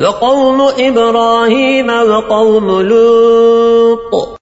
وقوم إبراهيم وقوم لوط.